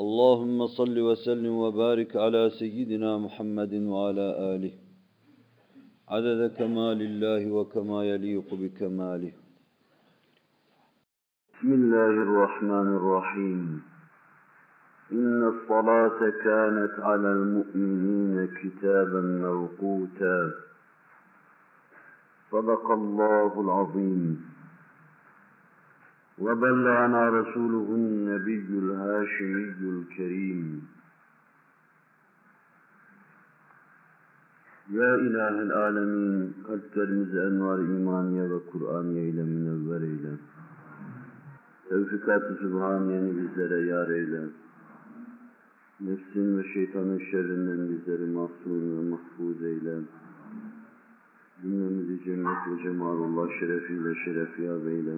اللهم صل وسلم وبارك على سيدنا محمد وعلى آله. عدد كمال الله وكما يليق بكماله. بسم الله الرحمن الرحيم. إن الصلاة كانت على المؤمنين كتابا موقوتا. صدق الله العظيم. وبلغنا رسوله النبي الهاشمي الكريم Ya İlahel Alemin, kalplerimizi envar imaniye ve Kur'aniye ile münevver eyle. Tevfikat-ı Sübhaniye'ni bizlere yar eyle. Nefsin ve şeytanın şerrinden bizleri mahzun ve mahfuz eyle. Cümlemizi cennet ve cemalullah şerefiyle şerefiyab eyle.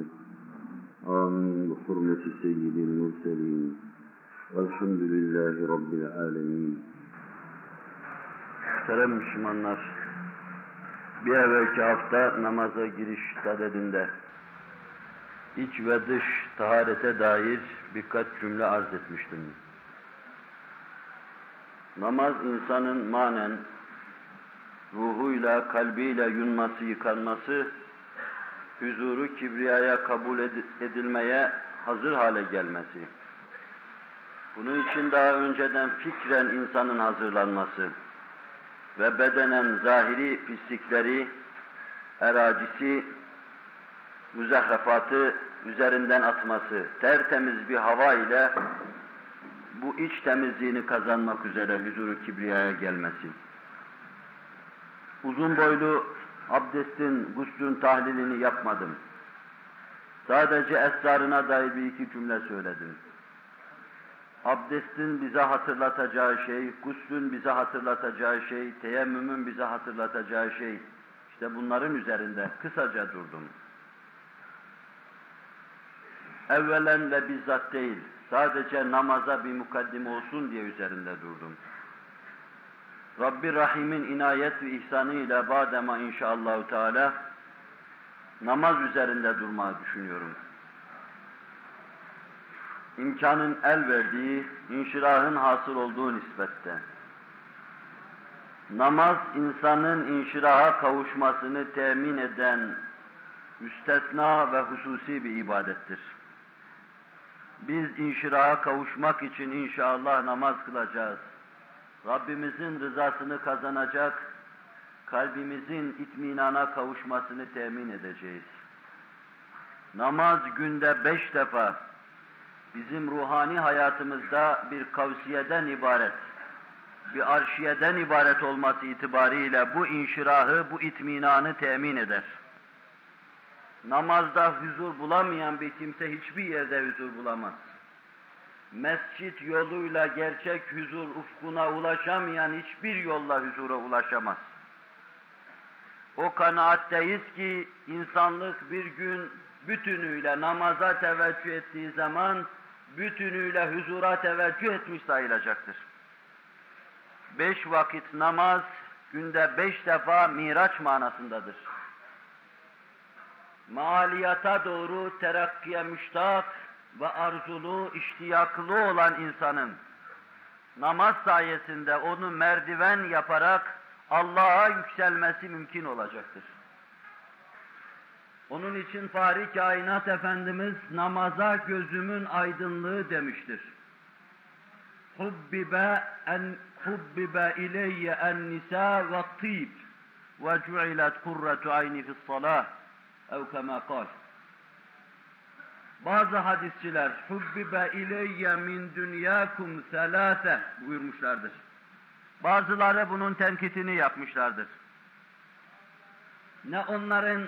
Amin. Bi hurmeti seyyidil murselin. Velhamdülillahi Rabbil alemin. Muhterem Müslümanlar, bir evvelki hafta namaza giriş sadedinde iç ve dış taharete dair birkaç cümle arz etmiştim. Namaz insanın manen, ruhuyla, kalbiyle yunması, yıkanması, huzuru kibriyaya kabul edilmeye hazır hale gelmesi. Bunun için daha önceden fikren insanın hazırlanması ve bedenen zahiri pislikleri, eracisi, müzahrafatı üzerinden atması, tertemiz bir hava ile bu iç temizliğini kazanmak üzere huzuru kibriyaya gelmesi. Uzun boylu abdestin, guslün tahlilini yapmadım. Sadece esrarına dair bir iki cümle söyledim. Abdestin bize hatırlatacağı şey, guslün bize hatırlatacağı şey, teyemmümün bize hatırlatacağı şey, işte bunların üzerinde kısaca durdum. Evvelen ve bizzat değil, sadece namaza bir mukaddim olsun diye üzerinde durdum. Rabbi Rahim'in inayet ve ihsanı ile badema inşallah Teala namaz üzerinde durmayı düşünüyorum. İmkanın el verdiği, inşirahın hasıl olduğu nispette. Namaz insanın inşiraha kavuşmasını temin eden müstesna ve hususi bir ibadettir. Biz inşiraha kavuşmak için inşallah namaz kılacağız. Rabbimizin rızasını kazanacak, kalbimizin itminana kavuşmasını temin edeceğiz. Namaz günde beş defa bizim ruhani hayatımızda bir kavsiyeden ibaret, bir arşiyeden ibaret olması itibariyle bu inşirahı, bu itminanı temin eder. Namazda huzur bulamayan bir kimse hiçbir yerde huzur bulamaz mescit yoluyla gerçek huzur ufkuna ulaşamayan hiçbir yolla huzura ulaşamaz. O kanaatteyiz ki insanlık bir gün bütünüyle namaza teveccüh ettiği zaman bütünüyle huzura teveccüh etmiş sayılacaktır. Beş vakit namaz günde beş defa miraç manasındadır. Maliyata doğru terakkiye müştak, ve arzulu, iştiyaklı olan insanın namaz sayesinde onu merdiven yaparak Allah'a yükselmesi mümkün olacaktır. Onun için Fahri Kainat Efendimiz namaza gözümün aydınlığı demiştir. Hubbibe en hubbibe ileyye en nisa ve tib ve cu'ilet kurretu ayni fis salah ev kema kal. Bazı hadisçiler hubbibe ileyye min dünyakum selase buyurmuşlardır. Bazıları bunun tenkitini yapmışlardır. Ne onların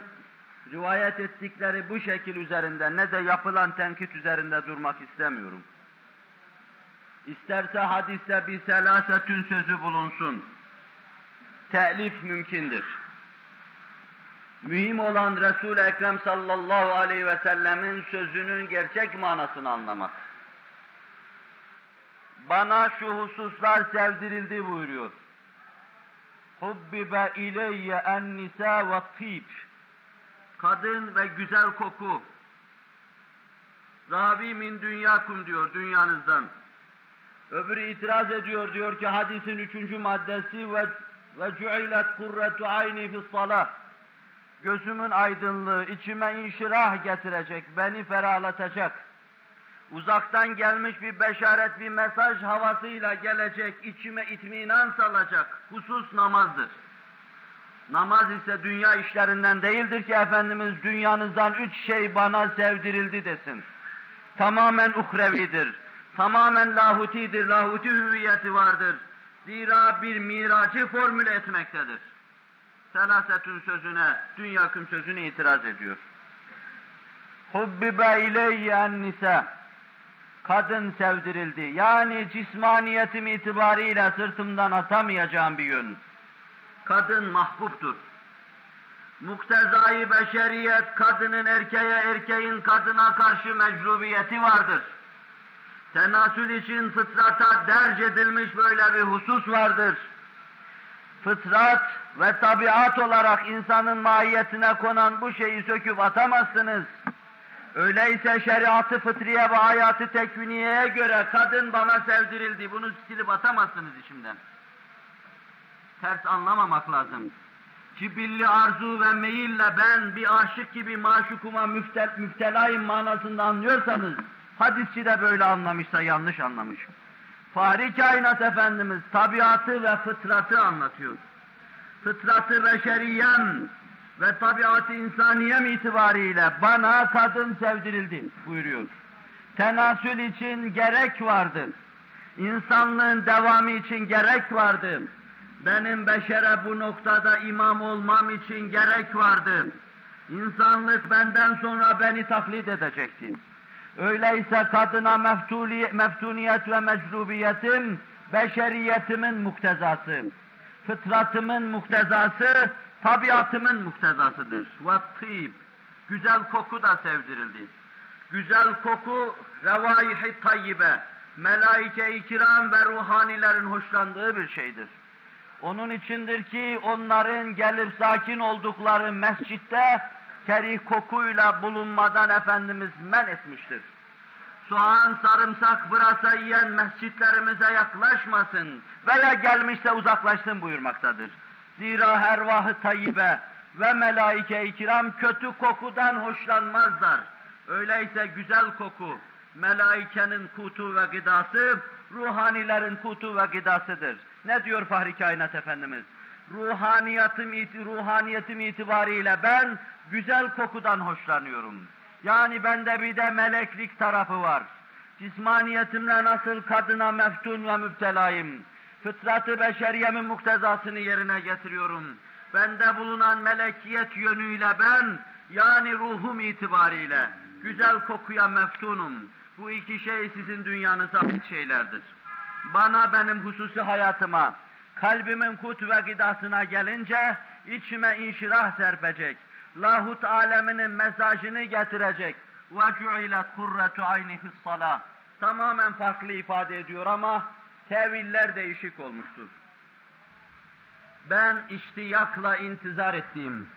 rivayet ettikleri bu şekil üzerinde ne de yapılan tenkit üzerinde durmak istemiyorum. İsterse hadiste bir selasetün sözü bulunsun. Telif mümkündür. Mühim olan Resul-i Ekrem sallallahu aleyhi ve sellemin sözünün gerçek manasını anlamak. Bana şu hususlar sevdirildi buyuruyor. Hubbibe ileyye en nisa ve tib. Kadın ve güzel koku. Ravi min dünyakum diyor dünyanızdan. Öbürü itiraz ediyor diyor ki hadisin üçüncü maddesi ve ve cu'ilet kurretu ayni fis salah. Gözümün aydınlığı içime inşirah getirecek, beni ferahlatacak. Uzaktan gelmiş bir beşaret, bir mesaj havasıyla gelecek, içime itminan salacak. Husus namazdır. Namaz ise dünya işlerinden değildir ki Efendimiz dünyanızdan üç şey bana sevdirildi desin. Tamamen uhrevidir. Tamamen lahutidir, lahuti hüviyeti vardır. Zira bir miracı formüle etmektedir. Selasetün sözüne, dünyaküm sözüne itiraz ediyor. Hubbibe ileyyen nisa. Kadın sevdirildi. Yani cismaniyetim itibariyle sırtımdan atamayacağım bir yön. Kadın mahbuptur. Muktezai beşeriyet kadının erkeğe, erkeğin kadına karşı mecrubiyeti vardır. Tenasül için fıtrata derc edilmiş böyle bir husus vardır. Fıtrat ve tabiat olarak insanın mahiyetine konan bu şeyi söküp atamazsınız. Öyleyse şeriatı fıtriye ve hayatı tekviniyeye göre kadın bana sevdirildi, bunu silip atamazsınız içimden. Ters anlamamak lazım. Cibilli arzu ve meyille ben bir aşık gibi maşukuma müftel, müftelayım manasında anlıyorsanız, hadisçi de böyle anlamışsa yanlış anlamış. Fahri kainat Efendimiz tabiatı ve fıtratı anlatıyor. Fıtratı beşeriyem ve tabiatı insaniyem itibariyle bana kadın sevdirildi buyuruyor. Tenasül için gerek vardı. İnsanlığın devamı için gerek vardı. Benim beşere bu noktada imam olmam için gerek vardı. İnsanlık benden sonra beni taklit edecekti. Öyleyse kadına meftuli, meftuniyet ve mecrubiyetim, beşeriyetimin muktezası, fıtratımın muktezası, tabiatımın muktezasıdır. Ve güzel koku da sevdirildi. Güzel koku, revaihi tayyibe, melaike-i kiram ve ruhanilerin hoşlandığı bir şeydir. Onun içindir ki onların gelip sakin oldukları mescitte kerih kokuyla bulunmadan Efendimiz men etmiştir. Soğan, sarımsak, pırasa yiyen mescitlerimize yaklaşmasın veya gelmişse uzaklaşsın buyurmaktadır. Zira ervah-ı tayyibe ve melaike-i kiram kötü kokudan hoşlanmazlar. Öyleyse güzel koku, melaikenin kutu ve gıdası, ruhanilerin kutu ve gıdasıdır. Ne diyor Fahri Kainat Efendimiz? Ruhaniyetim, ruhaniyetim itibariyle ben güzel kokudan hoşlanıyorum. Yani bende bir de meleklik tarafı var. Cismaniyetimle nasıl kadına meftun ve müptelayım. Fıtratı beşeriyemin muktezasını yerine getiriyorum. Bende bulunan melekiyet yönüyle ben, yani ruhum itibariyle güzel kokuya meftunum. Bu iki şey sizin dünyanıza ait şeylerdir. Bana benim hususi hayatıma, kalbimin kut ve gıdasına gelince içime inşirah serpecek Lahut aleminin mesajını getirecek. وَجُعِلَتْ قُرَّةُ عَيْنِ فِي الصَّلَاةِ Tamamen farklı ifade ediyor ama teviller değişik olmuştur. Ben iştiyakla intizar ettiğim,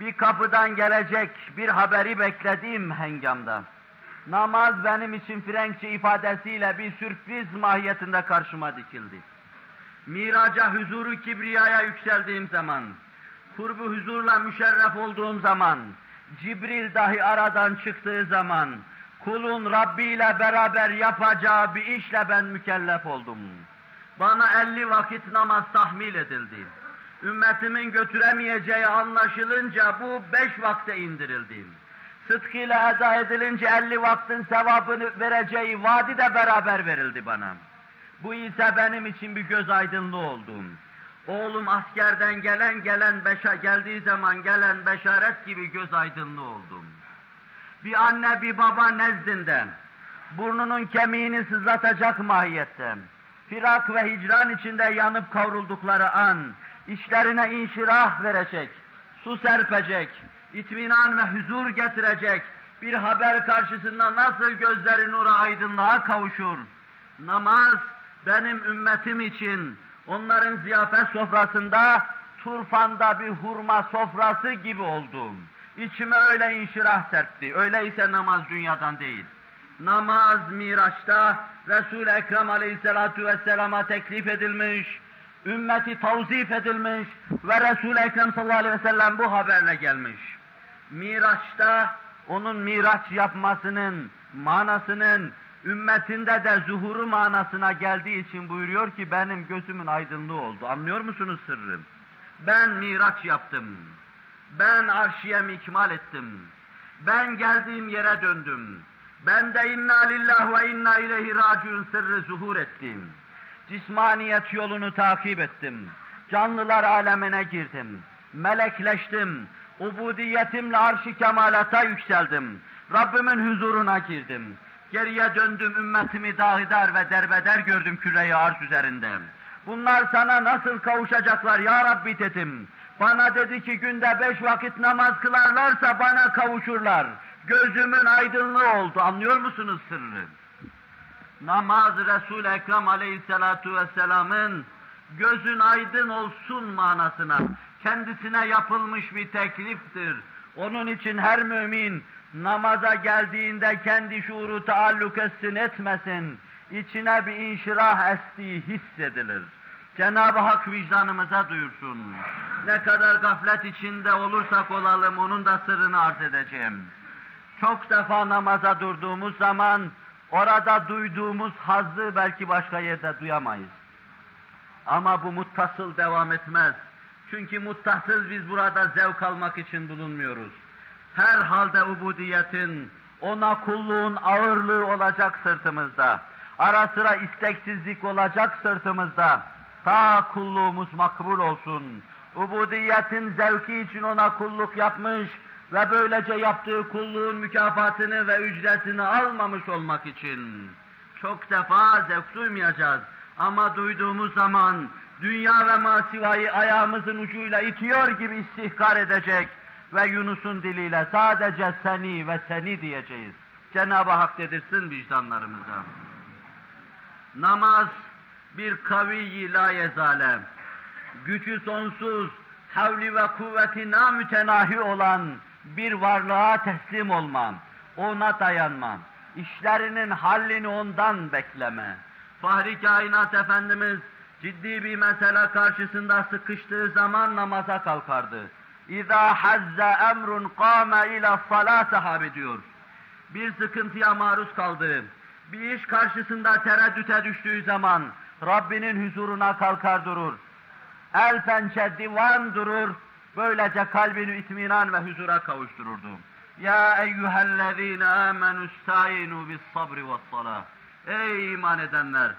bir kapıdan gelecek bir haberi beklediğim hengamda, namaz benim için Frenkçe ifadesiyle bir sürpriz mahiyetinde karşıma dikildi. Miraca huzuru kibriyaya yükseldiğim zaman, kurbu huzurla müşerref olduğum zaman, Cibril dahi aradan çıktığı zaman kulun Rabbi ile beraber yapacağı bir işle ben mükellef oldum. Bana elli vakit namaz tahmil edildi. Ümmetimin götüremeyeceği anlaşılınca bu beş vakte indirildi. Sıdkıyla eda edilince elli vaktin sevabını vereceği vaadi de beraber verildi bana. Bu ise benim için bir göz aydınlığı oldu. Oğlum askerden gelen gelen beşa geldiği zaman gelen beşaret gibi göz aydınlığı oldum. Bir anne bir baba nezdinde burnunun kemiğini sızlatacak mahiyette firak ve hicran içinde yanıp kavruldukları an işlerine inşirah verecek, su serpecek, itminan ve huzur getirecek bir haber karşısında nasıl gözleri nura aydınlığa kavuşur. Namaz benim ümmetim için onların ziyafet sofrasında turfanda bir hurma sofrası gibi oldum. İçime öyle inşirah serpti. Öyleyse namaz dünyadan değil. Namaz Miraç'ta Resul-i Ekrem Aleyhisselatu Vesselam'a teklif edilmiş, ümmeti tavzif edilmiş ve Resul-i Ekrem sallallahu aleyhi ve bu haberle gelmiş. Miraç'ta onun miraç yapmasının manasının ümmetinde de zuhuru manasına geldiği için buyuruyor ki benim gözümün aydınlığı oldu. Anlıyor musunuz sırrım? Ben miraç yaptım. Ben arşiyem ikmal ettim. Ben geldiğim yere döndüm. Ben de inna lillah ve inna ileyhi raciun sırrı zuhur ettim. Cismaniyet yolunu takip ettim. Canlılar alemine girdim. Melekleştim. Ubudiyetimle arş-ı kemalata yükseldim. Rabbimin huzuruna girdim. Geriye döndüm ümmetimi dahidar ve derbeder gördüm küreyi arş üzerinde. Bunlar sana nasıl kavuşacaklar ya Rabbi dedim. Bana dedi ki günde beş vakit namaz kılarlarsa bana kavuşurlar. Gözümün aydınlığı oldu. Anlıyor musunuz sırrı? Namaz Resul-i Ekrem aleyhissalatu vesselamın gözün aydın olsun manasına kendisine yapılmış bir tekliftir. Onun için her mümin namaza geldiğinde kendi şuuru taalluk etsin etmesin, içine bir inşirah estiği hissedilir. Cenab-ı Hak vicdanımıza duyursun. Ne kadar gaflet içinde olursak olalım onun da sırrını arz edeceğim. Çok defa namaza durduğumuz zaman orada duyduğumuz hazzı belki başka yerde duyamayız. Ama bu muttasıl devam etmez. Çünkü muttasız biz burada zevk almak için bulunmuyoruz. Her halde ubudiyetin, ona kulluğun ağırlığı olacak sırtımızda. Ara sıra isteksizlik olacak sırtımızda. Ta kulluğumuz makbul olsun. Ubudiyetin zevki için ona kulluk yapmış ve böylece yaptığı kulluğun mükafatını ve ücretini almamış olmak için. Çok defa zevk duymayacağız. Ama duyduğumuz zaman dünya ve masivayı ayağımızın ucuyla itiyor gibi istihkar edecek ve Yunus'un diliyle sadece seni ve seni diyeceğiz. Cenab-ı Hak dedirsin vicdanlarımıza. Namaz bir kaviyi la yezale, gücü sonsuz, havli ve kuvveti namütenahi olan bir varlığa teslim olmam, ona dayanmam, işlerinin hallini ondan bekleme. Fahri Kainat Efendimiz ciddi bir mesele karşısında sıkıştığı zaman namaza kalkardı. İza hazza emrun qama ila salat sahabi diyor. Bir sıkıntıya maruz kaldı. Bir iş karşısında tereddüte düştüğü zaman Rabbinin huzuruna kalkar durur. El pençe divan durur. Böylece kalbini itminan ve huzura kavuştururdu. Ya eyyühellezine amenu istayinu bis sabri ve salah. Ey iman edenler!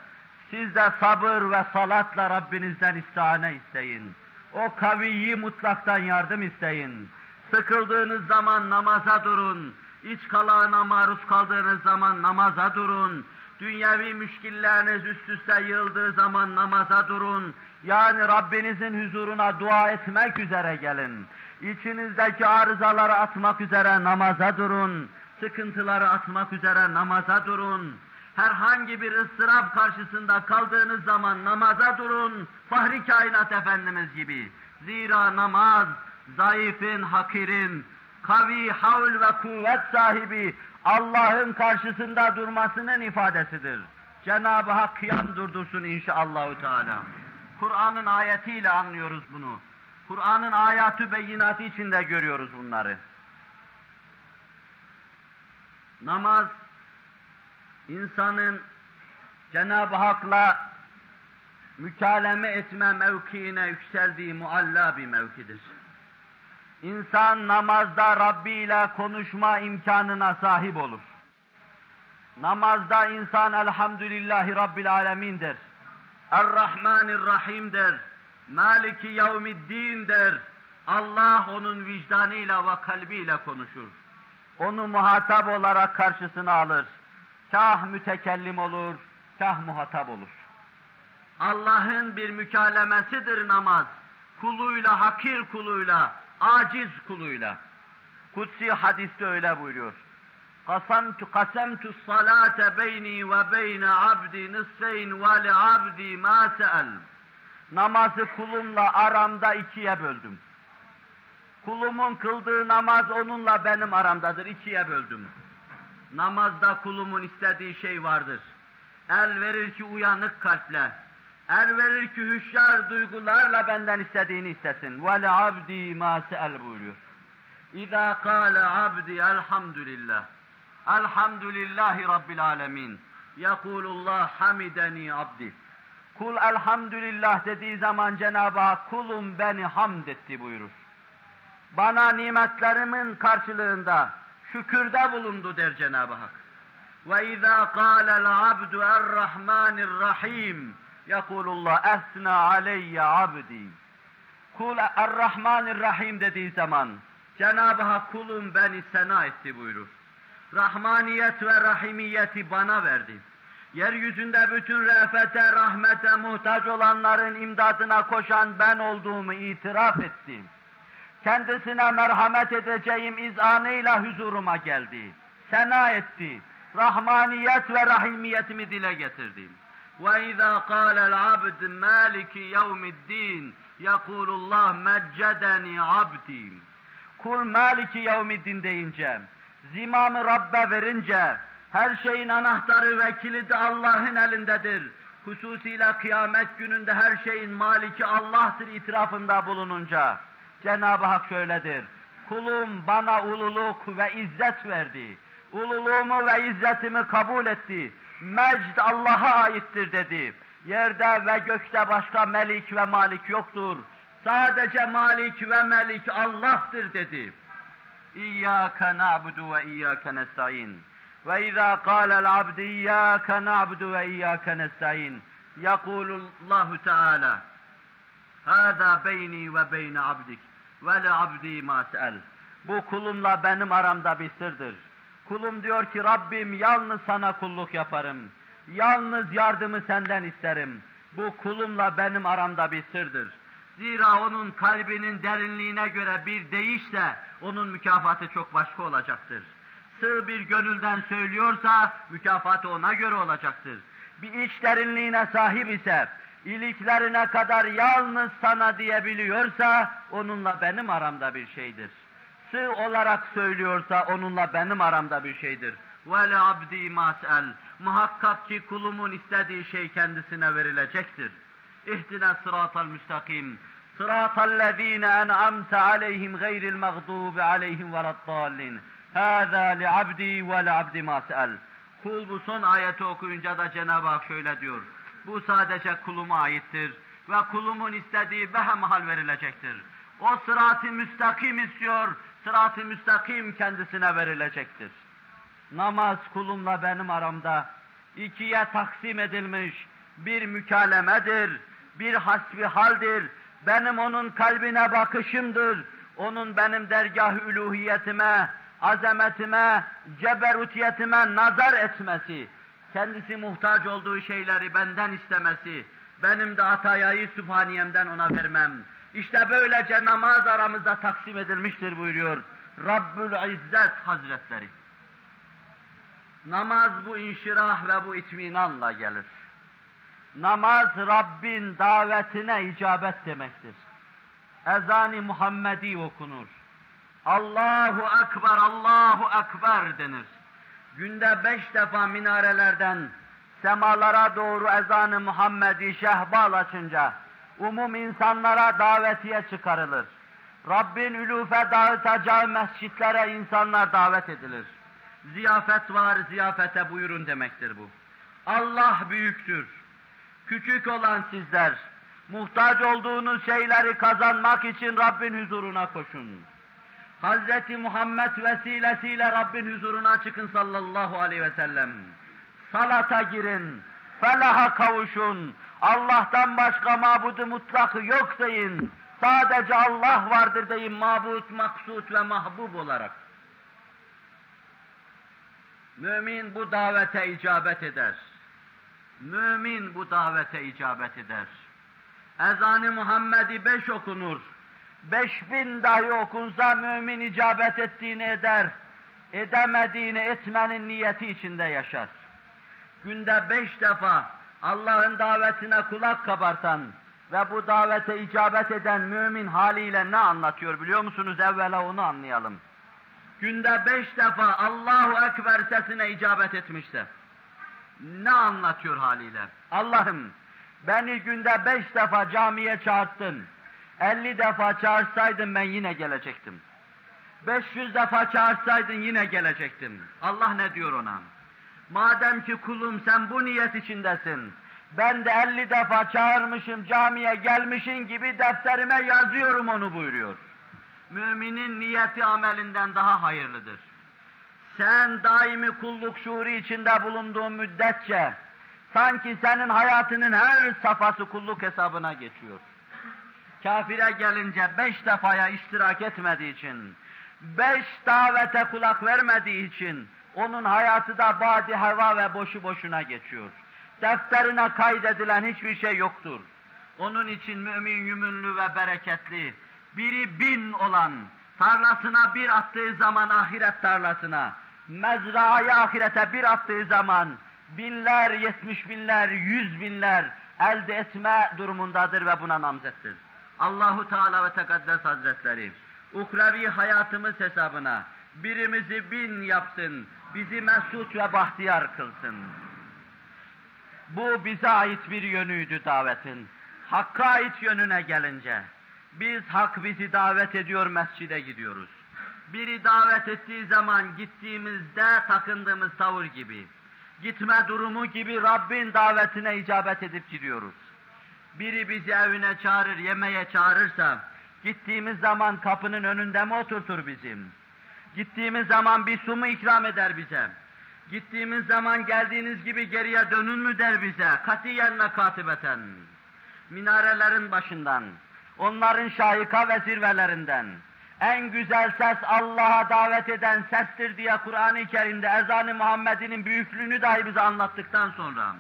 Siz de sabır ve salatla Rabbinizden istihane isteyin. O kaviyi mutlaktan yardım isteyin. Sıkıldığınız zaman namaza durun. İç kalağına maruz kaldığınız zaman namaza durun. Dünyevi müşkilleriniz üst üste yığıldığı zaman namaza durun. Yani Rabbinizin huzuruna dua etmek üzere gelin. İçinizdeki arızaları atmak üzere namaza durun. Sıkıntıları atmak üzere namaza durun. Herhangi bir ıstırap karşısında kaldığınız zaman namaza durun. Fahri kainat Efendimiz gibi. Zira namaz zayıfın, hakirin, kavi, havl ve kuvvet sahibi Allah'ın karşısında durmasının ifadesidir. Cenab-ı Hak kıyam durdursun inşallahü teala. Kur'an'ın ayetiyle anlıyoruz bunu. Kur'an'ın ayatı beyinatı içinde görüyoruz bunları. Namaz, insanın Cenab-ı Hak'la mükaleme etme mevkiine yükseldiği mualla bir mevkidir. İnsan namazda Rabbi ile konuşma imkanına sahip olur. Namazda insan elhamdülillahi Rabbil alemin der. Er-Rahmanir-Rahim der. Maliki yevmiddin der. Allah onun vicdanıyla ve kalbiyle konuşur. Onu muhatap olarak karşısına alır. Kah mütekellim olur, kah muhatap olur. Allah'ın bir mükalemesidir namaz. Kuluyla, hakir kuluyla, aciz kuluyla. Kutsi hadiste öyle buyuruyor. Kasamtu kasemtu salate beyni ve beyne abdi nisfeyn ve li abdi ma se'el. Namazı kulumla aramda ikiye böldüm. Kulumun kıldığı namaz onunla benim aramdadır, ikiye böldüm. Namazda kulumun istediği şey vardır. El verir ki uyanık kalple, el verir ki hüşyar duygularla benden istediğini istesin. Ve abdi ma se'el buyuruyor. İza kâle abdi elhamdülillah. Elhamdülillahi Rabbil alemin. Yekulullah hamideni abdi. Kul elhamdülillah dediği zaman Cenab-ı Hak kulum beni hamd etti buyurur. Bana nimetlerimin karşılığında şükürde bulundu der Cenab-ı Hak. Ve izâ kâlel abdu er-rahmanir-rahim yekulullah esna aleyye abdi. Kul er-rahmanir-rahim dediği zaman Cenab-ı Hak kulum beni sena etti buyurur. Rahmaniyet ve rahimiyeti bana verdi. Yeryüzünde bütün re'fete, rahmete muhtaç olanların imdadına koşan ben olduğumu itiraf ettim Kendisine merhamet edeceğim izanıyla huzuruma geldi. Sena etti. Rahmaniyet ve rahimiyetimi dile getirdim. وَاِذَا قَالَ الْعَبْدِ مَالِكِ يَوْمِ الدِّينِ يَقُولُ اللّٰهِ مَجَّدَنِي عَبْدِي Kul Maliki Yevmiddin deyince, zimamı Rabbe verince, her şeyin anahtarı ve kilidi Allah'ın elindedir. Hususiyle kıyamet gününde her şeyin maliki Allah'tır itirafında bulununca, Cenab-ı Hak şöyledir. Kulum bana ululuk ve izzet verdi. Ululuğumu ve izzetimi kabul etti. Mecd Allah'a aittir dedi. Yerde ve gökte başka melik ve malik yoktur. Sadece malik ve melik Allah'tır dedi. İyyâke na'budu ve iyyâke nesta'in. Ve izâ kâlel abdi iyyâke na'budu ve iyyâke nesta'in. Yekulullahu Teala. Hâzâ beyni ve beyne abdik ve le abdi ma se'el. Bu kulumla benim aramda bir sırdır. Kulum diyor ki Rabbim yalnız sana kulluk yaparım. Yalnız yardımı senden isterim. Bu kulumla benim aramda bir sırdır. Zira onun kalbinin derinliğine göre bir değişse onun mükafatı çok başka olacaktır. Sığ bir gönülden söylüyorsa mükafatı ona göre olacaktır. Bir iç derinliğine sahip ise iliklerine kadar yalnız sana diyebiliyorsa onunla benim aramda bir şeydir. Sığ olarak söylüyorsa onunla benim aramda bir şeydir. Ve abdi mas'el. Muhakkak ki kulumun istediği şey kendisine verilecektir. İhdina sıratal müstakim. Sıratal lezine en'amte aleyhim gayril mağdubi aleyhim veladdallin. Hâzâ li abdi ve li abdi mas'el. Kul bu son ayeti okuyunca da Cenab-ı Hak şöyle diyor. Bu sadece kuluma aittir ve kulumun istediği behemhal verilecektir. O sırat-ı müstakim istiyor, sırat-ı müstakim kendisine verilecektir. Namaz kulumla benim aramda ikiye taksim edilmiş bir mükalemedir, bir hasbihaldir. Benim onun kalbine bakışımdır, onun benim dergah-ı üluhiyetime, azametime, ceberutiyetime nazar etmesi, kendisi muhtaç olduğu şeyleri benden istemesi, benim de atayayı sübhaniyemden ona vermem. İşte böylece namaz aramızda taksim edilmiştir buyuruyor Rabbül İzzet Hazretleri. Namaz bu inşirah ve bu itminanla gelir. Namaz Rabbin davetine icabet demektir. Ezan-ı Muhammedi okunur. Allahu Ekber, Allahu Ekber denir. Günde beş defa minarelerden semalara doğru ezan-ı Muhammedi şehbal açınca umum insanlara davetiye çıkarılır. Rabbin ülufe dağıtacağı mescitlere insanlar davet edilir. Ziyafet var, ziyafete buyurun demektir bu. Allah büyüktür. Küçük olan sizler, muhtaç olduğunuz şeyleri kazanmak için Rabbin huzuruna koşun. Hazreti Muhammed vesilesiyle Rabbin huzuruna çıkın sallallahu aleyhi ve sellem. Salata girin, felaha kavuşun, Allah'tan başka mabudu mutlakı yok deyin. Sadece Allah vardır deyin mabut, maksut ve mahbub olarak. Mümin bu davete icabet eder. Mümin bu davete icabet eder. Ezan-ı Muhammed'i beş okunur. Beş bin dahi okunsa mümin icabet ettiğini eder. Edemediğini etmenin niyeti içinde yaşar. Günde beş defa Allah'ın davetine kulak kabartan ve bu davete icabet eden mümin haliyle ne anlatıyor biliyor musunuz? Evvela onu anlayalım. Günde beş defa Allahu Ekber sesine icabet etmişse ne anlatıyor haliyle? Allah'ım beni günde beş defa camiye çağırttın. Elli defa çağırsaydın ben yine gelecektim. Beş yüz defa çağırsaydın yine gelecektim. Allah ne diyor ona? Madem ki kulum sen bu niyet içindesin, ben de elli defa çağırmışım camiye gelmişin gibi defterime yazıyorum onu buyuruyor. Müminin niyeti amelinden daha hayırlıdır. Sen daimi kulluk şuuru içinde bulunduğun müddetçe, sanki senin hayatının her safhası kulluk hesabına geçiyor. Kafire gelince beş defaya iştirak etmediği için, beş davete kulak vermediği için, onun hayatı da badi heva ve boşu boşuna geçiyor. Defterine kaydedilen hiçbir şey yoktur. Onun için mümin yümünlü ve bereketli, biri bin olan, tarlasına bir attığı zaman ahiret tarlasına, mezraya ahirete bir attığı zaman, binler, yetmiş binler, yüz binler elde etme durumundadır ve buna namzettir. Allahu Teala ve Tekaddes Hazretleri, ukrevi hayatımız hesabına birimizi bin yapsın, bizi mesut ve bahtiyar kılsın. Bu bize ait bir yönüydü davetin. Hakka ait yönüne gelince, biz hak bizi davet ediyor, mescide gidiyoruz. Biri davet ettiği zaman gittiğimizde takındığımız tavır gibi, gitme durumu gibi Rabbin davetine icabet edip gidiyoruz. Biri bizi evine çağırır, yemeğe çağırırsa, gittiğimiz zaman kapının önünde mi oturtur bizim? Gittiğimiz zaman bir su mu ikram eder bize? Gittiğimiz zaman geldiğiniz gibi geriye dönün mü der bize? Katiyen ve katibeten. Minarelerin başından, onların şahika ve zirvelerinden, en güzel ses Allah'a davet eden sestir diye Kur'an-ı Kerim'de ezan-ı Muhammed'in büyüklüğünü dahi bize anlattıktan sonra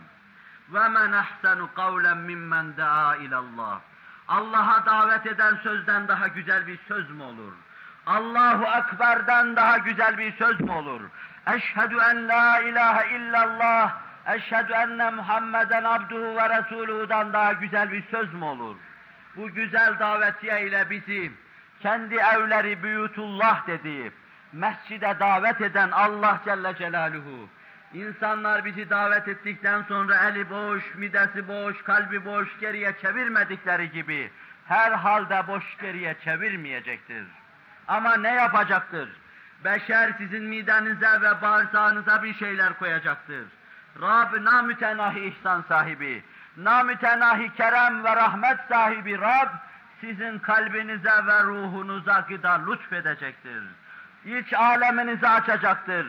ve men ahsenu kavlen mimmen daa ilallah. Allah'a davet eden sözden daha güzel bir söz mü olur? Allahu Ekber'den daha güzel bir söz mü olur? Eşhedü en la ilahe illallah, eşhedü enne Muhammeden abduhu ve resuluhu'dan daha güzel bir söz mü olur? Bu güzel davetiye ile bizi kendi evleri büyütullah dediği mescide davet eden Allah Celle Celaluhu İnsanlar bizi davet ettikten sonra eli boş, midesi boş, kalbi boş geriye çevirmedikleri gibi her halde boş geriye çevirmeyecektir. Ama ne yapacaktır? Beşer sizin midenize ve bağırsağınıza bir şeyler koyacaktır. Rab namütenahi ihsan sahibi, namütenahi kerem ve rahmet sahibi Rab sizin kalbinize ve ruhunuza gıda lütfedecektir. İç aleminizi açacaktır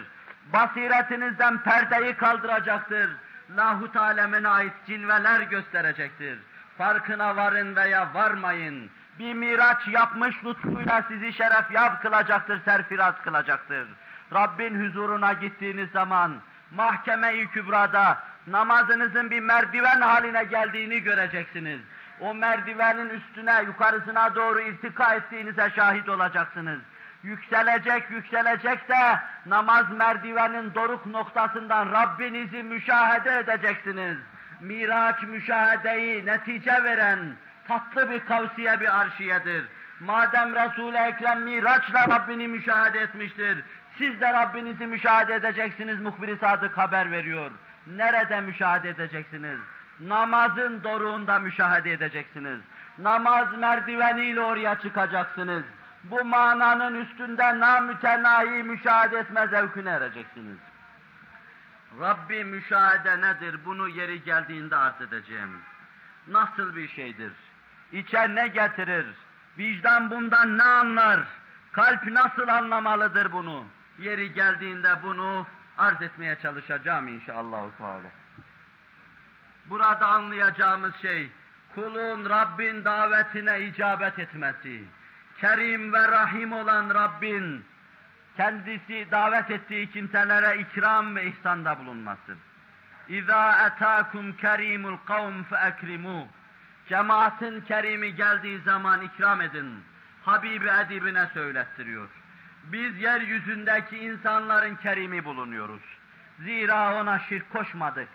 basiretinizden perdeyi kaldıracaktır. Lahut alemine ait cilveler gösterecektir. Farkına varın veya varmayın. Bir miraç yapmış lütfuyla sizi şeref yap kılacaktır, serfiraz kılacaktır. Rabbin huzuruna gittiğiniz zaman mahkeme-i kübrada namazınızın bir merdiven haline geldiğini göreceksiniz. O merdivenin üstüne, yukarısına doğru irtika ettiğinize şahit olacaksınız yükselecek yükselecek de namaz merdivenin doruk noktasından Rabbinizi müşahede edeceksiniz. Miraç müşahedeyi netice veren tatlı bir kavsiye bir arşiyedir. Madem Resul-i Ekrem miraçla Rabbini müşahede etmiştir, siz de Rabbinizi müşahede edeceksiniz muhbir-i sadık haber veriyor. Nerede müşahede edeceksiniz? Namazın doruğunda müşahede edeceksiniz. Namaz merdiveniyle oraya çıkacaksınız bu mananın üstünde namütenahi müşahede etme zevkine ereceksiniz. Rabbi müşahede nedir? Bunu yeri geldiğinde arz edeceğim. Nasıl bir şeydir? İçe ne getirir? Vicdan bundan ne anlar? Kalp nasıl anlamalıdır bunu? Yeri geldiğinde bunu arz etmeye çalışacağım inşallah. Burada anlayacağımız şey, kulun Rabbin davetine icabet etmesi. Kerim ve Rahim olan Rabbin, kendisi davet ettiği kimselere ikram ve ihsanda bulunması. İza etâkum kerimul kavm feekrimû. Cemaatin kerimi geldiği zaman ikram edin. Habibi edibine söylettiriyor. Biz yeryüzündeki insanların kerimi bulunuyoruz. Zira ona şirk koşmadık.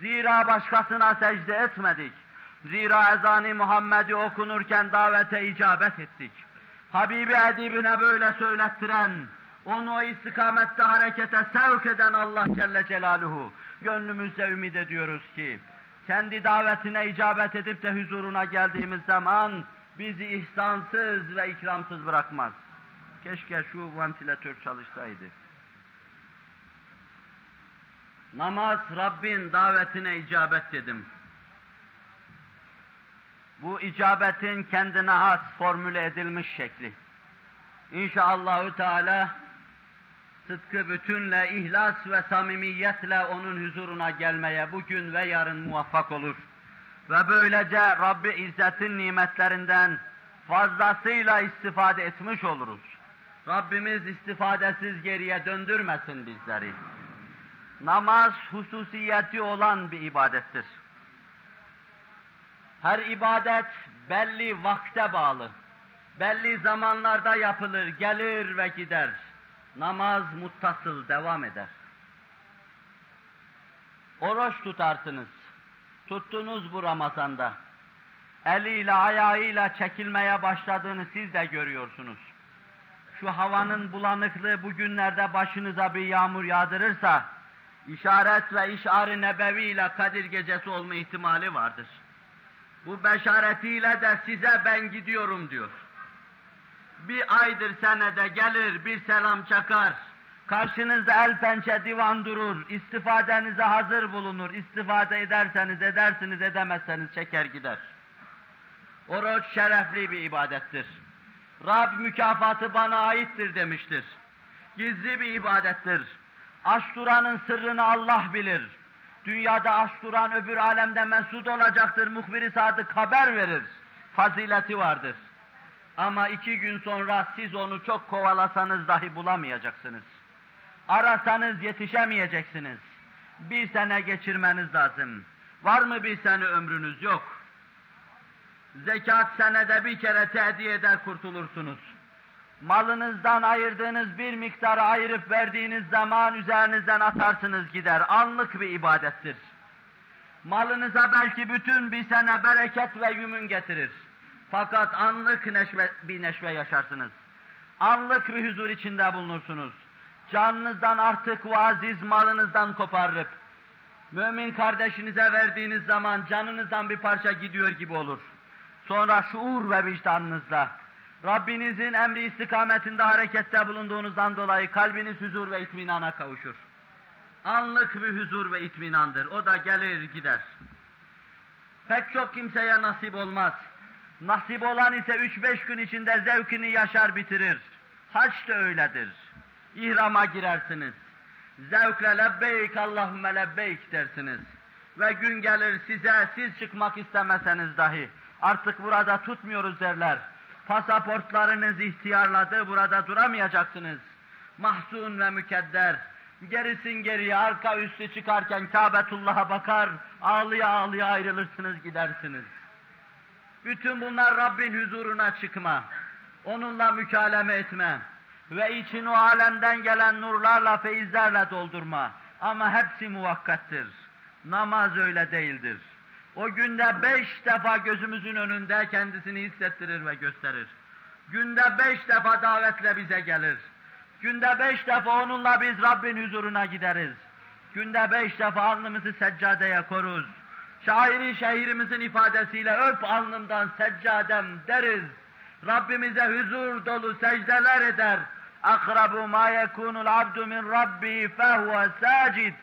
Zira başkasına secde etmedik. Zira ezan-ı Muhammed'i okunurken davete icabet ettik. Habibi edibine böyle söylettiren, onu o istikamette harekete sevk eden Allah Celle Celaluhu. Gönlümüzde ümit ediyoruz ki, kendi davetine icabet edip de huzuruna geldiğimiz zaman bizi ihsansız ve ikramsız bırakmaz. Keşke şu ventilatör çalışsaydı. Namaz Rabbin davetine icabet dedim. Bu icabetin kendine has formüle edilmiş şekli. İnşallahü Teala sıdkı bütünle, ihlas ve samimiyetle onun huzuruna gelmeye bugün ve yarın muvaffak olur. Ve böylece Rabbi İzzet'in nimetlerinden fazlasıyla istifade etmiş oluruz. Rabbimiz istifadesiz geriye döndürmesin bizleri. Namaz hususiyeti olan bir ibadettir. Her ibadet belli vakte bağlı. Belli zamanlarda yapılır, gelir ve gider. Namaz muttasıl devam eder. Oruç tutarsınız. Tuttunuz bu Ramazan'da. Eliyle ayağıyla çekilmeye başladığını siz de görüyorsunuz. Şu havanın bulanıklığı bugünlerde başınıza bir yağmur yağdırırsa, işaret ve işarı nebeviyle Kadir gecesi olma ihtimali vardır. Bu beşaretiyle de size ben gidiyorum diyor. Bir aydır senede gelir bir selam çakar. Karşınızda el pençe divan durur. istifadenize hazır bulunur. İstifade ederseniz edersiniz edemezseniz çeker gider. Oruç şerefli bir ibadettir. Rab mükafatı bana aittir demiştir. Gizli bir ibadettir. Aşturanın sırrını Allah bilir. Dünyada aşturan öbür alemde mesut olacaktır. Muhbir-i sadık haber verir. Fazileti vardır. Ama iki gün sonra siz onu çok kovalasanız dahi bulamayacaksınız. Arasanız yetişemeyeceksiniz. Bir sene geçirmeniz lazım. Var mı bir sene ömrünüz? Yok. Zekat senede bir kere tehdiye eder kurtulursunuz. Malınızdan ayırdığınız bir miktarı ayırıp verdiğiniz zaman üzerinizden atarsınız gider. Anlık bir ibadettir. Malınıza belki bütün bir sene bereket ve yümün getirir. Fakat anlık neşve, bir neşve yaşarsınız. Anlık bir huzur içinde bulunursunuz. Canınızdan artık vaziz malınızdan koparıp, mümin kardeşinize verdiğiniz zaman canınızdan bir parça gidiyor gibi olur. Sonra şuur ve vicdanınızla, Rabbinizin emri istikametinde harekette bulunduğunuzdan dolayı kalbiniz huzur ve itminana kavuşur. Anlık bir huzur ve itminandır. O da gelir gider. Pek çok kimseye nasip olmaz. Nasip olan ise üç beş gün içinde zevkini yaşar bitirir. Haç da öyledir. İhrama girersiniz. Zevkle lebbeyk Allahümme lebbeyk dersiniz. Ve gün gelir size siz çıkmak istemeseniz dahi artık burada tutmuyoruz derler. Pasaportlarınız ihtiyarladı burada duramayacaksınız. Mahzun ve mükedder. Gerisin geriye arka üstü çıkarken Kabetullah'a bakar ağlıya ağlıya ayrılırsınız gidersiniz. Bütün bunlar Rabbin huzuruna çıkma, onunla mükaleme etme ve için o alemden gelen nurlarla, feyizlerle doldurma. Ama hepsi muvakkattır. Namaz öyle değildir. O günde beş defa gözümüzün önünde kendisini hissettirir ve gösterir. Günde beş defa davetle bize gelir. Günde beş defa onunla biz Rabbin huzuruna gideriz. Günde beş defa alnımızı seccadeye koruz şairi şehrimizin ifadesiyle öp alnımdan seccadem deriz. Rabbimize huzur dolu secdeler eder. Akrabu ma yekunul abdu min rabbi fehuve sacid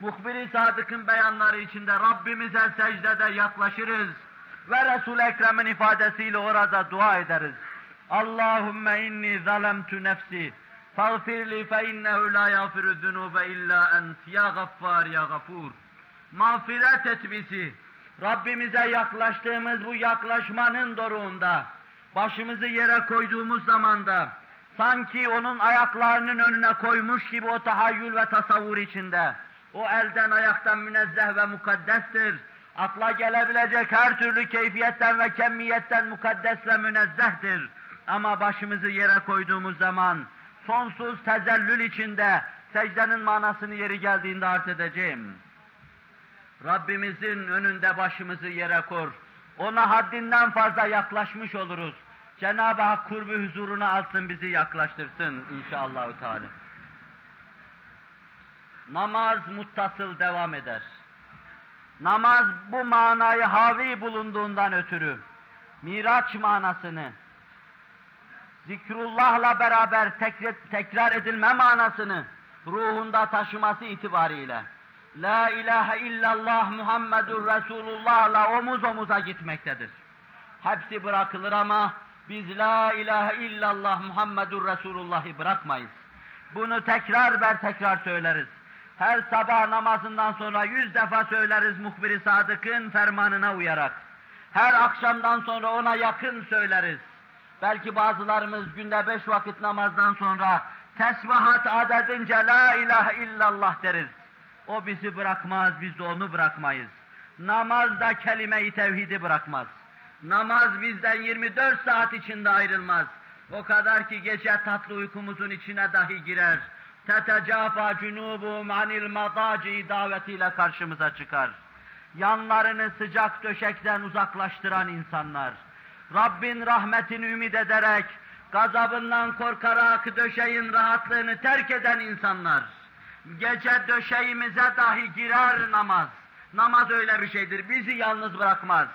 muhbir-i sadıkın beyanları içinde Rabbimize secdede yaklaşırız ve Resul-i Ekrem'in ifadesiyle orada dua ederiz. Allahümme inni zalemtu nefsi fagfirli fe innehu la yafiru zunube illa ent ya gaffar ya gafur. Mağfiret et bizi. Rabbimize yaklaştığımız bu yaklaşmanın doruğunda, başımızı yere koyduğumuz zamanda, sanki onun ayaklarının önüne koymuş gibi o tahayyül ve tasavvur içinde, o elden ayaktan münezzeh ve mukaddestir. Akla gelebilecek her türlü keyfiyetten ve kemmiyetten mukaddes ve münezzehtir. Ama başımızı yere koyduğumuz zaman, sonsuz tezellül içinde secdenin manasını yeri geldiğinde arz edeceğim. Rabbimizin önünde başımızı yere kor. Ona haddinden fazla yaklaşmış oluruz. Cenab-ı Hak kurbu huzuruna alsın bizi yaklaştırsın inşallah. Teala. Namaz muttasıl devam eder. Namaz bu manayı havi bulunduğundan ötürü Miraç manasını zikrullahla beraber tekrar, tekrar edilme manasını ruhunda taşıması itibariyle La ilahe illallah Muhammedur Resulullah'la omuz omuza gitmektedir. Hepsi bırakılır ama biz La ilahe illallah Muhammedur Resulullah'ı bırakmayız. Bunu tekrar ber tekrar söyleriz. Her sabah namazından sonra yüz defa söyleriz muhbiri sadıkın fermanına uyarak. Her akşamdan sonra ona yakın söyleriz. Belki bazılarımız günde beş vakit namazdan sonra tesbihat adedince la ilahe illallah deriz. O bizi bırakmaz, biz de onu bırakmayız. Namaz da kelime-i tevhidi bırakmaz. Namaz bizden 24 saat içinde ayrılmaz. O kadar ki gece tatlı uykumuzun içine dahi girer. Tetecafa cunubuhum anil madaci davetiyle karşımıza çıkar. Yanlarını sıcak döşekten uzaklaştıran insanlar. Rabbin rahmetini ümit ederek, gazabından korkarak döşeğin rahatlığını terk eden insanlar. Gece döşeğimize dahi girer namaz. Namaz öyle bir şeydir, bizi yalnız bırakmaz.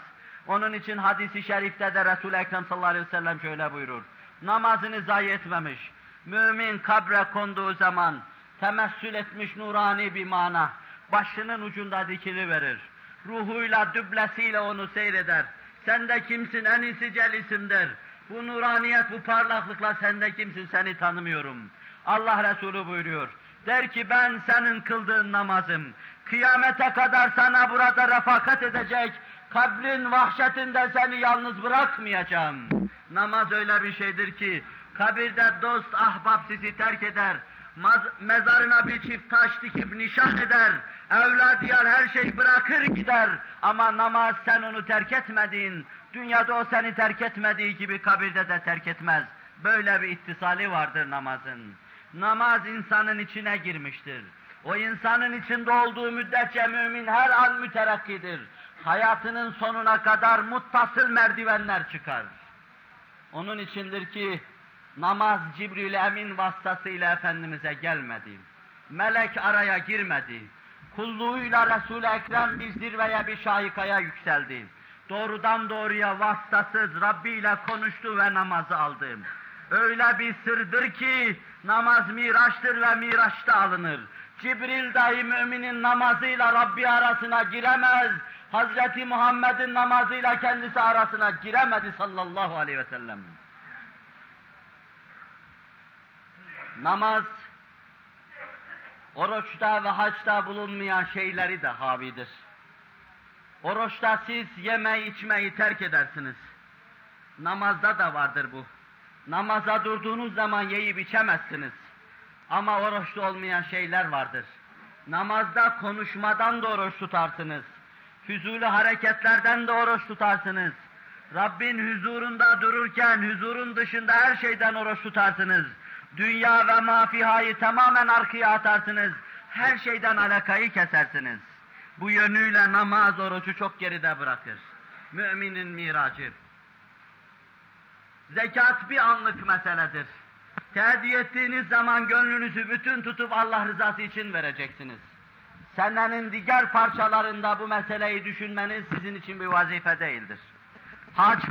Onun için hadisi şerifte de Resul-i Ekrem sallallahu aleyhi ve sellem şöyle buyurur. Namazını zayi etmemiş. Mümin kabre konduğu zaman temessül etmiş nurani bir mana. Başının ucunda dikili verir. Ruhuyla, düblesiyle onu seyreder. Sen de kimsin en iyisi celisim der. Bu nuraniyet, bu parlaklıkla sen de kimsin seni tanımıyorum. Allah Resulü buyuruyor. Der ki ben senin kıldığın namazım. Kıyamete kadar sana burada refakat edecek, kabrin vahşetinde seni yalnız bırakmayacağım. Namaz öyle bir şeydir ki, kabirde dost, ahbap sizi terk eder, mezarına bir çift taş dikip nişan eder, evladiyar her şey bırakır gider. Ama namaz sen onu terk etmedin, dünyada o seni terk etmediği gibi kabirde de terk etmez. Böyle bir ittisali vardır namazın. Namaz insanın içine girmiştir. O insanın içinde olduğu müddetçe mümin her an müterakkidir. Hayatının sonuna kadar muttasıl merdivenler çıkar. Onun içindir ki namaz Cibril Emin vasıtasıyla Efendimiz'e gelmedi. Melek araya girmedi. Kulluğuyla Resul-i Ekrem bir zirveye bir şahikaya yükseldi. Doğrudan doğruya vasıtasız Rabbi ile konuştu ve namazı aldı. Öyle bir sırdır ki namaz miraçtır ve miraçta alınır. Cibril dahi müminin namazıyla Rabbi arasına giremez. Hazreti Muhammed'in namazıyla kendisi arasına giremedi sallallahu aleyhi ve sellem. Namaz, oruçta ve haçta bulunmayan şeyleri de havidir. Oruçta siz yemeği içmeyi terk edersiniz. Namazda da vardır bu. Namaza durduğunuz zaman yiyip içemezsiniz. Ama oruçta olmayan şeyler vardır. Namazda konuşmadan da oruç tutarsınız. Füzuli hareketlerden de oruç tutarsınız. Rabbin huzurunda dururken huzurun dışında her şeyden oruç tutarsınız. Dünya ve mafihayı tamamen arkaya atarsınız. Her şeyden alakayı kesersiniz. Bu yönüyle namaz orucu çok geride bırakır. Müminin miracı. Zekat bir anlık meseledir. Tehdiye ettiğiniz zaman gönlünüzü bütün tutup Allah rızası için vereceksiniz. Senenin diğer parçalarında bu meseleyi düşünmeniz sizin için bir vazife değildir.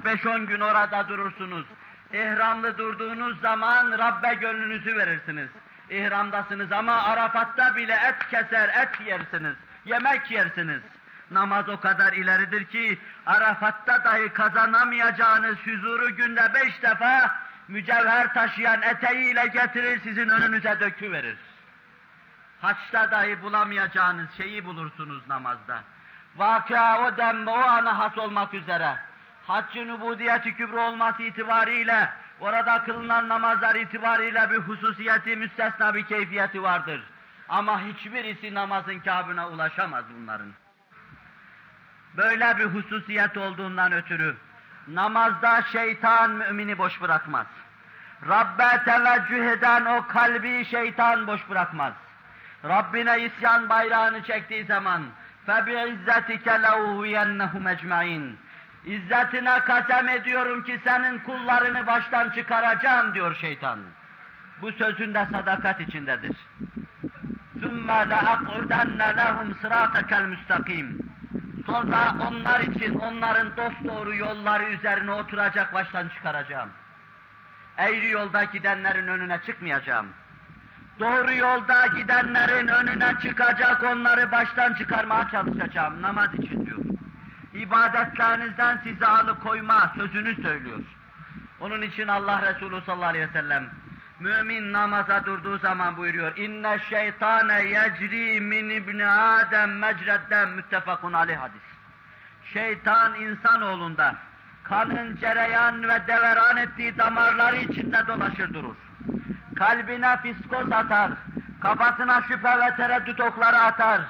Beş on gün orada durursunuz. İhramlı durduğunuz zaman Rabbe gönlünüzü verirsiniz. İhramdasınız ama Arafat'ta bile et keser, et yersiniz, yemek yersiniz. Namaz o kadar ileridir ki Arafat'ta dahi kazanamayacağınız huzuru günde beş defa mücevher taşıyan eteğiyle getirir sizin önünüze döküverir. Haçta dahi bulamayacağınız şeyi bulursunuz namazda. Vakıa o dem o ana has olmak üzere Haccın ubudiyeti kübra olması itibariyle orada kılınan namazlar itibariyle bir hususiyeti, müstesna bir keyfiyeti vardır. Ama hiçbirisi namazın kabına ulaşamaz bunların. Böyle bir hususiyet olduğundan ötürü namazda şeytan mümini boş bırakmaz. Rabbe teveccüh eden o kalbi şeytan boş bırakmaz. Rabbine isyan bayrağını çektiği zaman فَبِعِزَّتِكَ لَوْهُيَنَّهُمْ اَجْمَعِينَ İzzetine kasem ediyorum ki senin kullarını baştan çıkaracağım diyor şeytan. Bu sözünde sadakat içindedir. ثُمَّ لَأَقْعُدَنَّ لَهُمْ صِرَاطَكَ الْمُسْتَقِيمِ Sonra onlar için onların dosdoğru yolları üzerine oturacak baştan çıkaracağım. Eğri yolda gidenlerin önüne çıkmayacağım. Doğru yolda gidenlerin önüne çıkacak onları baştan çıkarmaya çalışacağım namaz için diyor. İbadetlerinizden sizi alıkoyma sözünü söylüyor. Onun için Allah Resulü sallallahu aleyhi ve sellem mümin namaza durduğu zaman buyuruyor. İnne şeytane yecri min ibni Adem mecredden müttefakun aleyh hadis. Şeytan insanoğlunda kanın cereyan ve deveran ettiği damarları içinde dolaşır durur. Kalbine fiskos atar, kafasına şüphe ve tereddüt okları atar.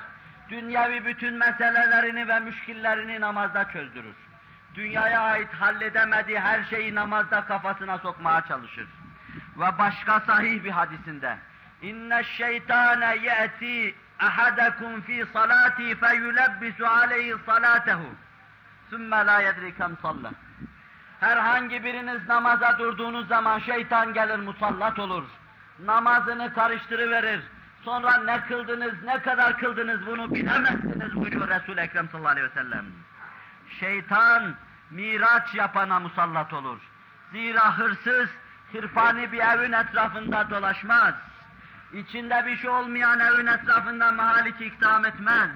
Dünyevi bütün meselelerini ve müşkillerini namazda çözdürür. Dünyaya ait halledemediği her şeyi namazda kafasına sokmaya çalışır. Ve başka sahih bir hadisinde İnne şeytane ye'ti ahadakum fi salati feyulebbisu aleyhi salatehu sümme la yedri kem sallah Herhangi biriniz namaza durduğunuz zaman şeytan gelir musallat olur. Namazını karıştırıverir. Sonra ne kıldınız, ne kadar kıldınız bunu bilemezsiniz buyuruyor Resul-i Ekrem sallallahu aleyhi ve sellem. Şeytan miraç yapana musallat olur. Zira hırsız, hırfani bir evin etrafında dolaşmaz. İçinde bir şey olmayan evin etrafında mahalik ikdam etmez.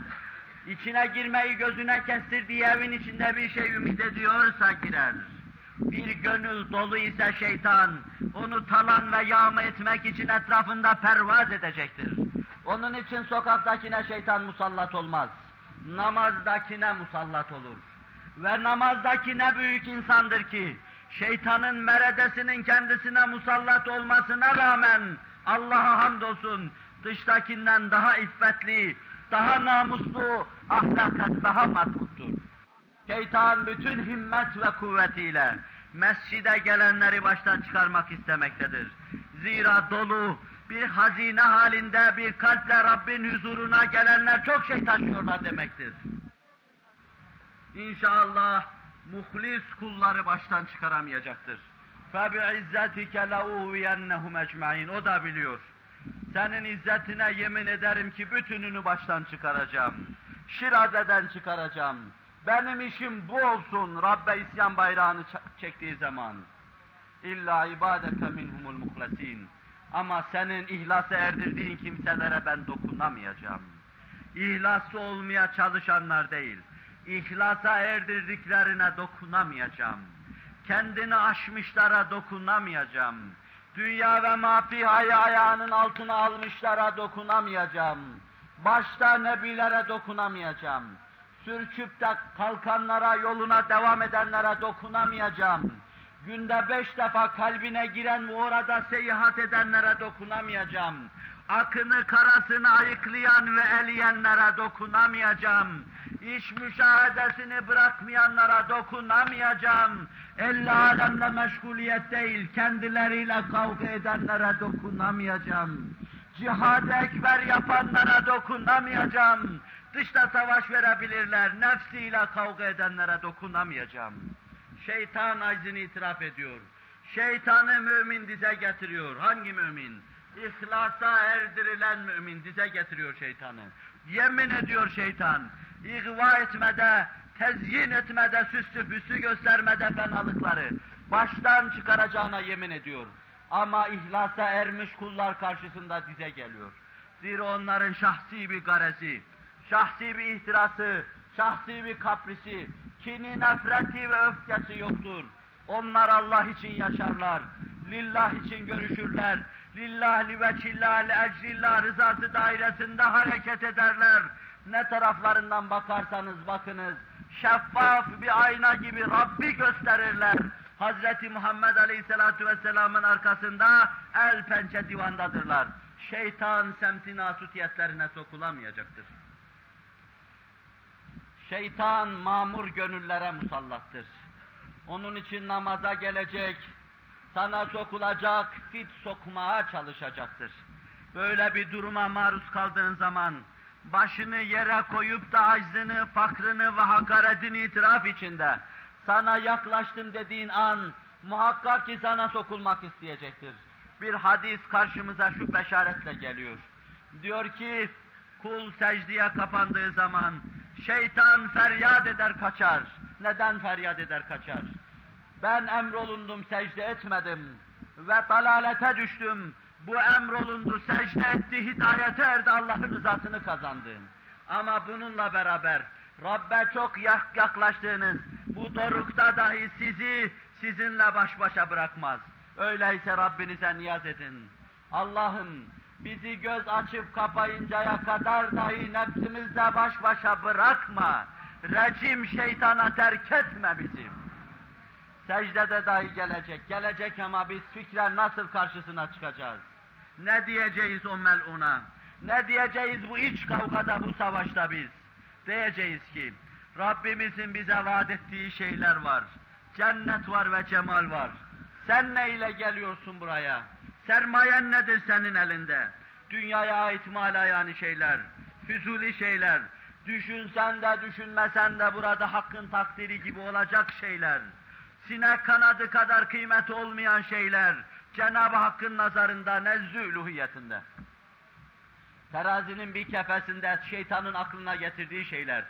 İçine girmeyi gözüne kestirdiği evin içinde bir şey ümit ediyorsa girer. Bir gönül dolu ise şeytan, onu talan ve yağma etmek için etrafında pervaz edecektir. Onun için sokaktakine şeytan musallat olmaz. Namazdakine musallat olur. Ve namazdaki ne büyük insandır ki, şeytanın meredesinin kendisine musallat olmasına rağmen, Allah'a hamdolsun, dıştakinden daha iffetli, daha namuslu, ahlakat daha mazbuttur. Şeytan bütün himmet ve kuvvetiyle mescide gelenleri baştan çıkarmak istemektedir. Zira dolu bir hazine halinde bir kalple Rabbin huzuruna gelenler çok şey taşıyorlar demektir. İnşallah muhlis kulları baştan çıkaramayacaktır. فَبِعِزَّتِكَ لَاُوْيَنَّهُمْ اَجْمَعِينَ O da biliyor. Senin izzetine yemin ederim ki bütününü baştan çıkaracağım. Şirazeden çıkaracağım. Benim işim bu olsun Rabbe isyan bayrağını çektiği zaman. İlla ibadeke minhumul muhlasin. Ama senin ihlasa erdirdiğin kimselere ben dokunamayacağım. İhlası olmaya çalışanlar değil, ihlasa erdirdiklerine dokunamayacağım. Kendini aşmışlara dokunamayacağım. Dünya ve mafihayı ayağının altına almışlara dokunamayacağım. Başta nebilere dokunamayacağım. Sürçüp de kalkanlara, yoluna devam edenlere dokunamayacağım. Günde beş defa kalbine giren ve orada seyahat edenlere dokunamayacağım. Akını karasını ayıklayan ve eleyenlere dokunamayacağım. İş müşahedesini bırakmayanlara dokunamayacağım. Elle alemle meşguliyet değil, kendileriyle kavga edenlere dokunamayacağım. Cihad-ı ekber yapanlara dokunamayacağım. Dışta savaş verebilirler, nefsiyle kavga edenlere dokunamayacağım. Şeytan aczini itiraf ediyor. Şeytanı mümin dize getiriyor. Hangi mümin? İhlasa erdirilen mümin dize getiriyor şeytanı. Yemin ediyor şeytan, ihva etmede, tezyin etmede, süslü püslü göstermede fenalıkları, baştan çıkaracağına yemin ediyor. Ama ihlasa ermiş kullar karşısında dize geliyor. Zira onların şahsi bir garezi, şahsi bir ihtirası, şahsi bir kaprisi, kini, nefreti ve öfkesi yoktur. Onlar Allah için yaşarlar, lillah için görüşürler, lillah li veçillah li ecrillah rızası dairesinde hareket ederler. Ne taraflarından bakarsanız bakınız, şeffaf bir ayna gibi Rabbi gösterirler. Hazreti Muhammed Aleyhisselatü Vesselam'ın arkasında el pençe divandadırlar. Şeytan semtin asutiyetlerine sokulamayacaktır. Şeytan mamur gönüllere musallattır. Onun için namaza gelecek, sana sokulacak, fit sokmaya çalışacaktır. Böyle bir duruma maruz kaldığın zaman, başını yere koyup da aczını, fakrını ve hakaretini itiraf içinde, sana yaklaştım dediğin an, muhakkak ki sana sokulmak isteyecektir. Bir hadis karşımıza şu beşaretle geliyor. Diyor ki, kul secdeye kapandığı zaman, şeytan feryat eder kaçar. Neden feryat eder kaçar? Ben emrolundum secde etmedim ve dalalete düştüm. Bu emrolundu, secde etti, hidayete erdi, Allah'ın rızasını kazandı. Ama bununla beraber Rabbe çok yaklaştığınız bu dorukta dahi sizi sizinle baş başa bırakmaz. Öyleyse Rabbinize niyaz edin. Allah'ım bizi göz açıp kapayıncaya kadar dahi nefsimizle baş başa bırakma. Recim şeytana terk etme bizi. Secdede dahi gelecek, gelecek ama biz fikren nasıl karşısına çıkacağız? Ne diyeceğiz o meluna? Ne diyeceğiz bu iç kavgada, bu savaşta biz? Diyeceğiz ki, Rabbimizin bize vaat ettiği şeyler var. Cennet var ve cemal var. Sen ne ile geliyorsun buraya? Sermayen nedir senin elinde? Dünyaya ait mala yani şeyler, füzuli şeyler, düşünsen de düşünmesen de burada hakkın takdiri gibi olacak şeyler, sinek kanadı kadar kıymeti olmayan şeyler, Cenab-ı Hakk'ın nazarında nezzü uluhiyetinde. Terazinin bir kefesinde şeytanın aklına getirdiği şeyler,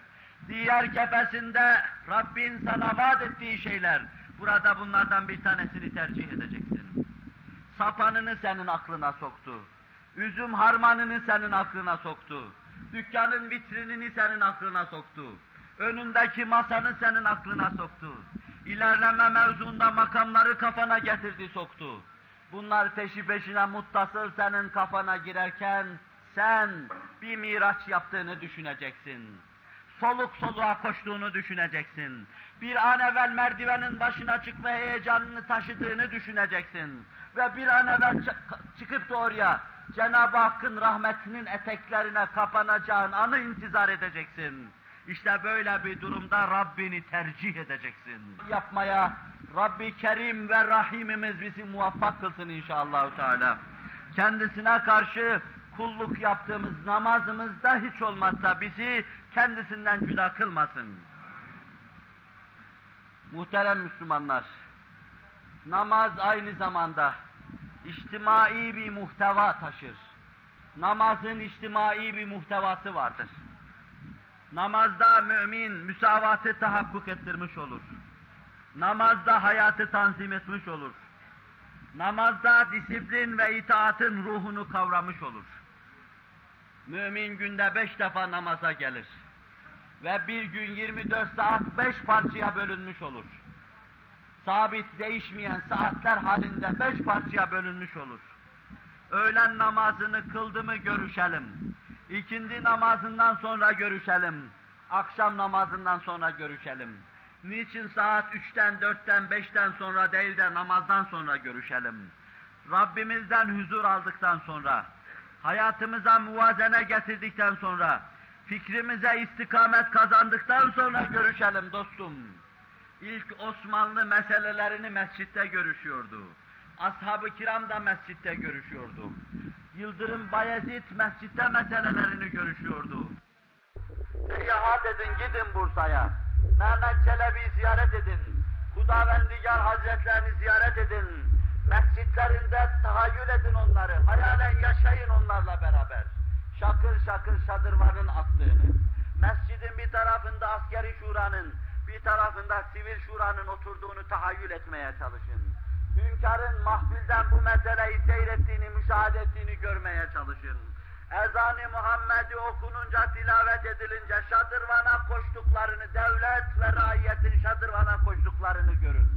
diğer kefesinde Rabbin sana vaat ettiği şeyler, burada bunlardan bir tanesini tercih edeceksin. Sapanını senin aklına soktu, üzüm harmanını senin aklına soktu, dükkanın vitrinini senin aklına soktu, önündeki masanı senin aklına soktu, ilerleme mevzuunda makamları kafana getirdi soktu. Bunlar peşi peşine muttasıl senin kafana girerken sen bir miraç yaptığını düşüneceksin. Soluk soluğa koştuğunu düşüneceksin. Bir an evvel merdivenin başına çıkma heyecanını taşıdığını düşüneceksin. Ve bir an evvel çıkıp da Cenab-ı Hakk'ın rahmetinin eteklerine kapanacağın anı intizar edeceksin. İşte böyle bir durumda Rabbini tercih edeceksin. Yapmaya Rabbi Kerim ve Rahimimiz bizi muvaffak kılsın inşallah Teala. Kendisine karşı kulluk yaptığımız namazımızda hiç olmazsa bizi kendisinden cüda kılmasın. Muhterem Müslümanlar, namaz aynı zamanda içtimai bir muhteva taşır. Namazın içtimai bir muhtevası vardır. Namazda mümin müsavatı tahakkuk ettirmiş olur. Namazda hayatı tanzim etmiş olur. Namazda disiplin ve itaatın ruhunu kavramış olur. Mümin günde beş defa namaza gelir. Ve bir gün 24 saat beş parçaya bölünmüş olur. Sabit değişmeyen saatler halinde beş parçaya bölünmüş olur. Öğlen namazını kıldı mı görüşelim. İkindi namazından sonra görüşelim. Akşam namazından sonra görüşelim. Niçin saat üçten, dörtten, beşten sonra değil de namazdan sonra görüşelim? Rabbimizden huzur aldıktan sonra, hayatımıza muvazene getirdikten sonra, fikrimize istikamet kazandıktan sonra görüşelim dostum. İlk Osmanlı meselelerini mescitte görüşüyordu. Ashab-ı kiram da mescitte görüşüyordu. Yıldırım Bayezid mescitte meselelerini görüşüyordu. Seyahat edin, gidin Bursa'ya. Mehmet Çelebi'yi ziyaret edin. Hudavendigar Hazretlerini ziyaret edin. Mescitlerinde tahayyül edin onları. Hayalen yaşayın onlarla beraber. Şakır şakır şadırvanın attığını. Mescidin bir tarafında askeri şuranın, bir taraf etrafında sivil şuranın oturduğunu tahayyül etmeye çalışın. Hünkârın mahfilden bu meseleyi seyrettiğini, müşahede ettiğini görmeye çalışın. Ezan-ı Muhammed'i okununca, tilavet edilince şadırvana koştuklarını, devlet ve raiyetin şadırvana koştuklarını görün.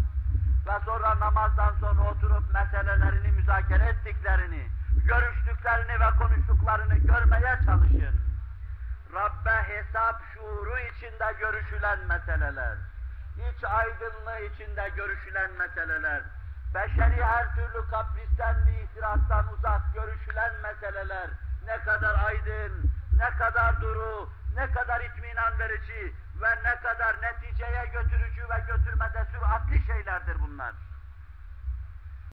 Ve sonra namazdan sonra oturup meselelerini müzakere ettiklerini, görüştüklerini ve konuştuklarını görmeye çalışın. Rabbe hesap şuuru içinde görüşülen meseleler, iç aydınlığı içinde görüşülen meseleler, beşeri her türlü kapristen ve ihtirastan uzak görüşülen meseleler, ne kadar aydın, ne kadar duru, ne kadar itminan verici ve ne kadar neticeye götürücü ve götürmede süratli şeylerdir bunlar.